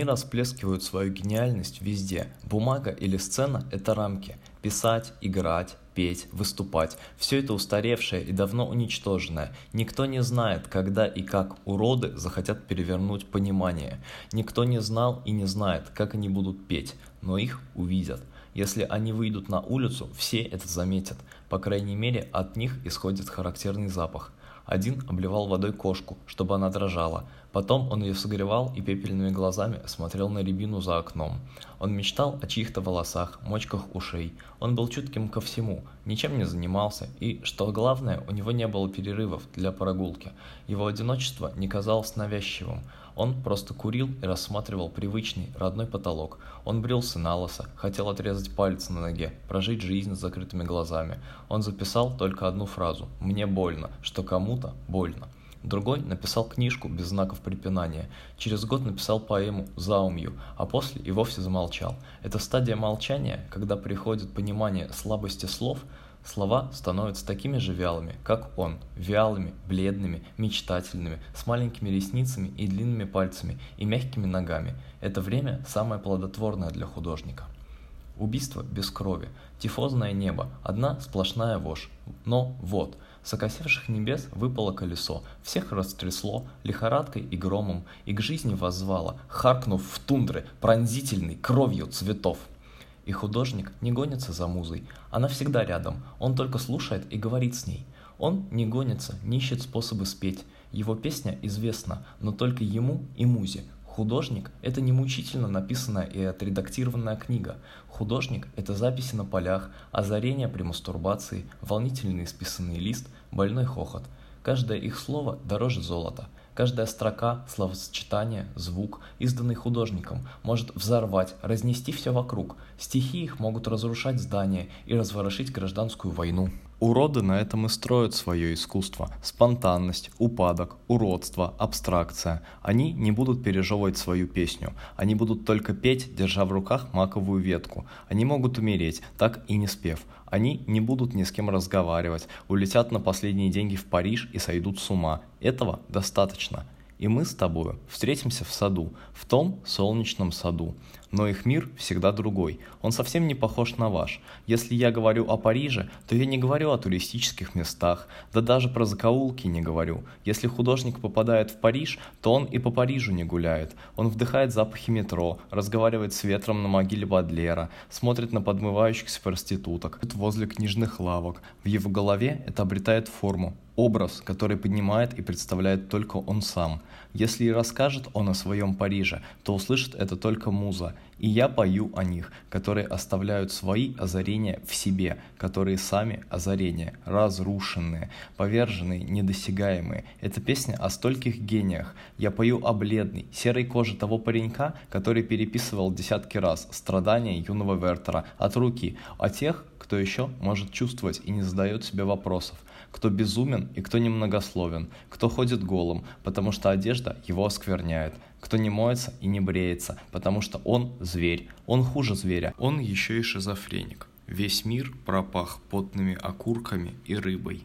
Они расплескивают свою гениальность везде. Бумага или сцена – это рамки. Писать, играть, петь, выступать – все это устаревшее и давно уничтоженное. Никто не знает, когда и как уроды захотят перевернуть понимание. Никто не знал и не знает, как они будут петь, но их увидят. Если они выйдут на улицу, все это заметят. По крайней мере, от них исходит характерный запах. Один обливал водой кошку, чтобы она дрожала. Потом он ее согревал и пепельными глазами смотрел на рябину за окном. Он мечтал о чьих-то волосах, мочках ушей. Он был чутким ко всему, ничем не занимался, и, что главное, у него не было перерывов для прогулки. Его одиночество не казалось навязчивым. Он просто курил и рассматривал привычный, родной потолок. Он брился на лосо, хотел отрезать палец на ноге, прожить жизнь с закрытыми глазами. Он записал только одну фразу «Мне больно, что кому-то больно». Другой написал книжку без знаков препинания. Через год написал поэму «Заумью», а после и вовсе замолчал. Это стадия молчания, когда приходит понимание слабости слов – Слова становятся такими же вялыми, как он, вялыми, бледными, мечтательными, с маленькими ресницами и длинными пальцами и мягкими ногами. Это время самое плодотворное для художника. Убийство без крови, тифозное небо, одна сплошная вошь. Но вот, с окосевших небес выпало колесо, всех растрясло лихорадкой и громом, и к жизни воззвало, харкнув в тундры, пронзительной кровью цветов. И художник не гонится за музой, она всегда рядом, он только слушает и говорит с ней. Он не гонится, не ищет способы спеть, его песня известна, но только ему и музе. Художник – это не мучительно написанная и отредактированная книга. Художник – это записи на полях, озарение при мастурбации, волнительный исписанный лист, больной хохот. Каждое их слово дороже золота – Каждая строка, словосочетание, звук, изданный художником, может взорвать, разнести все вокруг. Стихи их могут разрушать здания и разворошить гражданскую войну. Уроды на этом и строят свое искусство. Спонтанность, упадок, уродство, абстракция. Они не будут пережевывать свою песню. Они будут только петь, держа в руках маковую ветку. Они могут умереть, так и не спев. Они не будут ни с кем разговаривать, улетят на последние деньги в Париж и сойдут с ума. Этого достаточно и мы с тобою встретимся в саду, в том солнечном саду. Но их мир всегда другой, он совсем не похож на ваш. Если я говорю о Париже, то я не говорю о туристических местах, да даже про закоулки не говорю. Если художник попадает в Париж, то он и по Парижу не гуляет. Он вдыхает запахи метро, разговаривает с ветром на могиле Бадлера, смотрит на подмывающихся проституток, возле книжных лавок. В его голове это обретает форму, образ, который поднимает и представляет только он сам. Если и расскажет он о своем Париже, то услышит это только муза. И я пою о них, которые оставляют свои озарения в себе, которые сами озарения, разрушенные, поверженные, недосягаемые. Это песня о стольких гениях. Я пою о бледной, серой коже того паренька, который переписывал десятки раз страдания юного Вертера от руки, о тех, кто еще может чувствовать и не задает себе вопросов, кто безумен и кто немногословен, кто ходит голым, потому что одежда его оскверняет, кто не моется и не бреется, потому что он зверь, он хуже зверя, он еще и шизофреник. Весь мир пропах потными окурками и рыбой.